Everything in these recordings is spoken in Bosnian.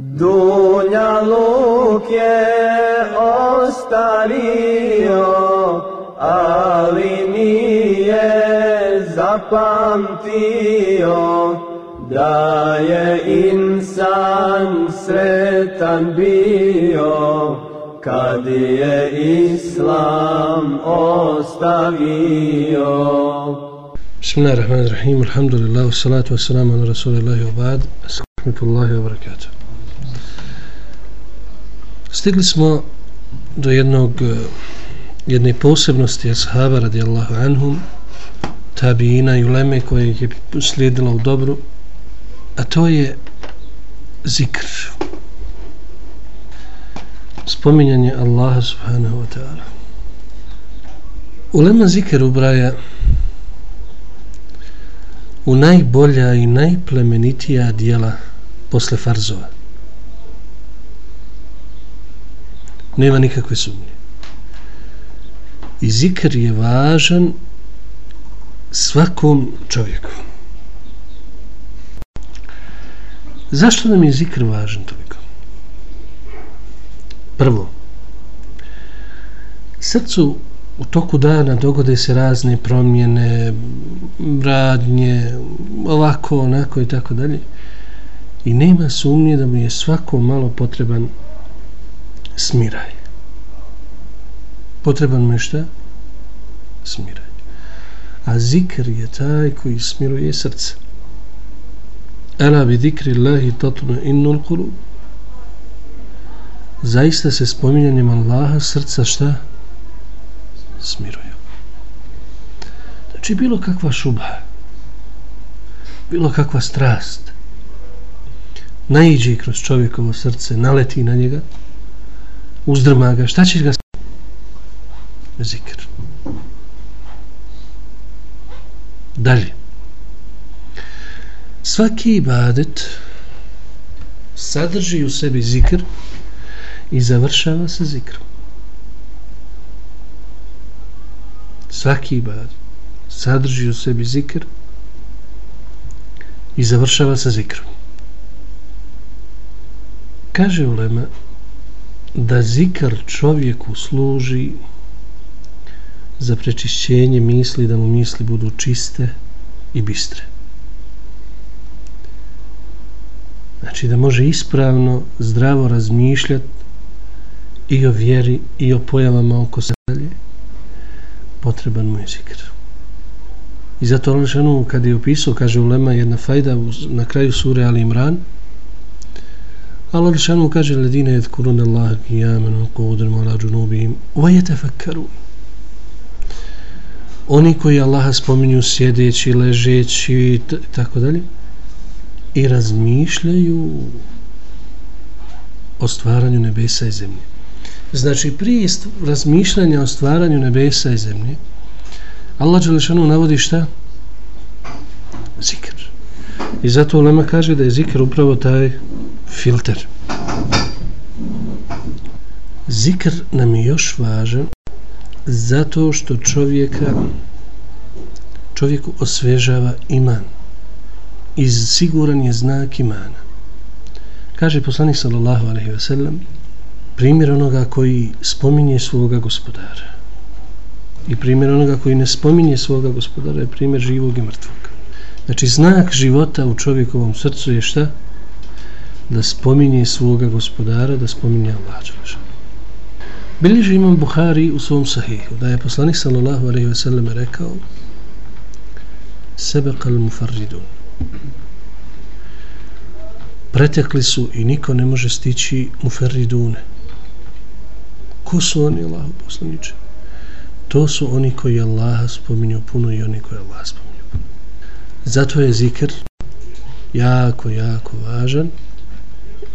Dunja luk je ostario, ali nije zapamtio da je insan sretan bio kad je islam ostavio. Bismillahirrahmanirrahim, alhamdulillah, salatu wassalamu ala rasulillahi wa ba'd, rahmatullahi wa barakatuh. Stigli smo do jednog e, jedne posebnosti ashaba radijallahu anhum tabijina i uleme koje je slijedila u dobru a to je zikr. Spominjanje Allaha subhanahu wa ta'ala. Ulema zikr ubraja u najbolja i najplemenitija dijela posle farzova. Nema nikakve sumnje. I zikr je važan svakom čovjeku. Zašto nam je zikr važan toliko? Prvo srcu u toku dana dogode se razne promjene radnje ovako, onako i tako dalje. I nema sumnje da mu je svako malo potreban smiraj potreban mu je šta? Smiraj. A zikr je taj koji smiruje srce. Ela bi zikri Allahi tatuna innul kulub. Zaista se spominjanjem Allaha srca šta? Smiruju. Znači bilo kakva šubha, bilo kakva strast, naiđe kroz čovjekovo srce, naleti na njega, uzdrma ga, šta će ga zikr. Dalje. Svaki ibadet sadrži u sebi zikr i završava se zikrom. Svaki ibadet sadrži u sebi zikr i završava se zikrom. Kaže Ulema da zikr čovjeku služi za prečišćenje misli, da mu misli budu čiste i bistre. Znači da može ispravno, zdravo razmišljati i o vjeri i o pojavama oko sebe, potreban mu je zikr. I zato Alšanu kad je opisao, kaže Ulema jedna fajda na kraju sure Ali Imran, Allah Alšanu kaže ledine je kurun Allah kijamenu kudrem ala džunubihim wa fakkaru oni koji Allaha spominju sjedeći, ležeći i tako dalje i razmišljaju o stvaranju nebesa i zemlje. Znači, prije razmišljanja o stvaranju nebesa i zemlje, Allah Đelešanu navodi šta? Zikr. I zato Lema kaže da je zikr upravo taj filter. Zikr nam je još važan zato što čovjeka čovjeku osvežava iman. I siguran je znak imana. Kaže poslanik sallallahu alaihi wasallam primjer onoga koji spominje svoga gospodara. I primjer onoga koji ne spominje svoga gospodara je primjer živog i mrtvog. Znači znak života u čovjekovom srcu je šta? Da spominje svoga gospodara da spominje Allah Bilježi imam Buhari u svom sahihu da je poslanik sallallahu alaihi ve sellem rekao sebekal mufarridun pretekli su i niko ne može stići mufarridune. Ko su oni Allah poslaniče? To su oni koji Allaha spominju puno i oni koji Allaha spominju puno. Zato je zikr jako jako važan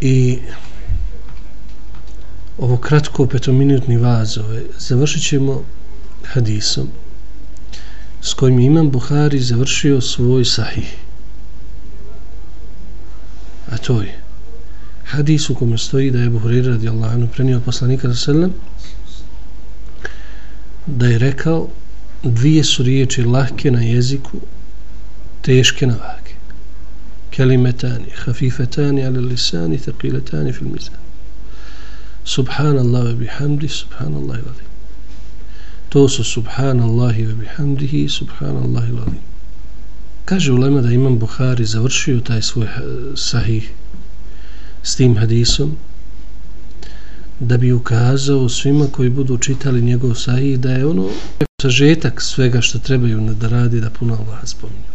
i ovo kratko petominutni vazove ovaj, završit ćemo hadisom s kojim imam Buhari završio svoj sahih. A to je hadis u kome stoji da je Buhari radi Allahanu prenio poslanika za selem da je rekao dvije su riječi lahke na jeziku teške na vage kelimetani, hafifetani ala lisani, thaqiletani fil mizan. Subhanallah ve bihamdi, subhanallah i. To su subhanallahi ve bihamdihi, subhanallahi i. Kaže ulema da imam Buhari završio taj svoj eh, sahih s tim hadisom, da bi ukazao svima koji budu čitali njegov sahih da je ono sažetak svega što trebaju da radi da puno Allah spominju.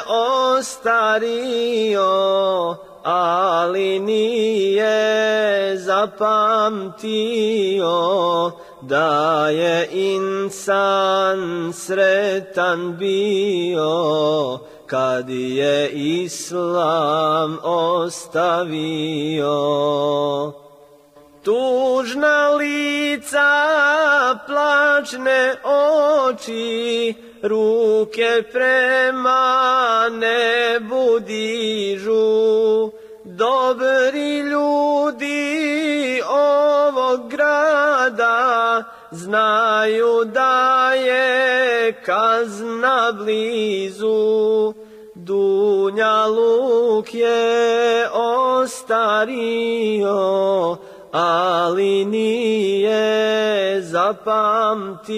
ostario, ali nije zapamtio da je insan sretan bio kad je islam ostavio. Tužna lica, plačne oči, ruke prema nebu dižu. Dobri ljudi ovog grada znaju da je kazna blizu. Dunja luk je ostario, ali nije zapamtio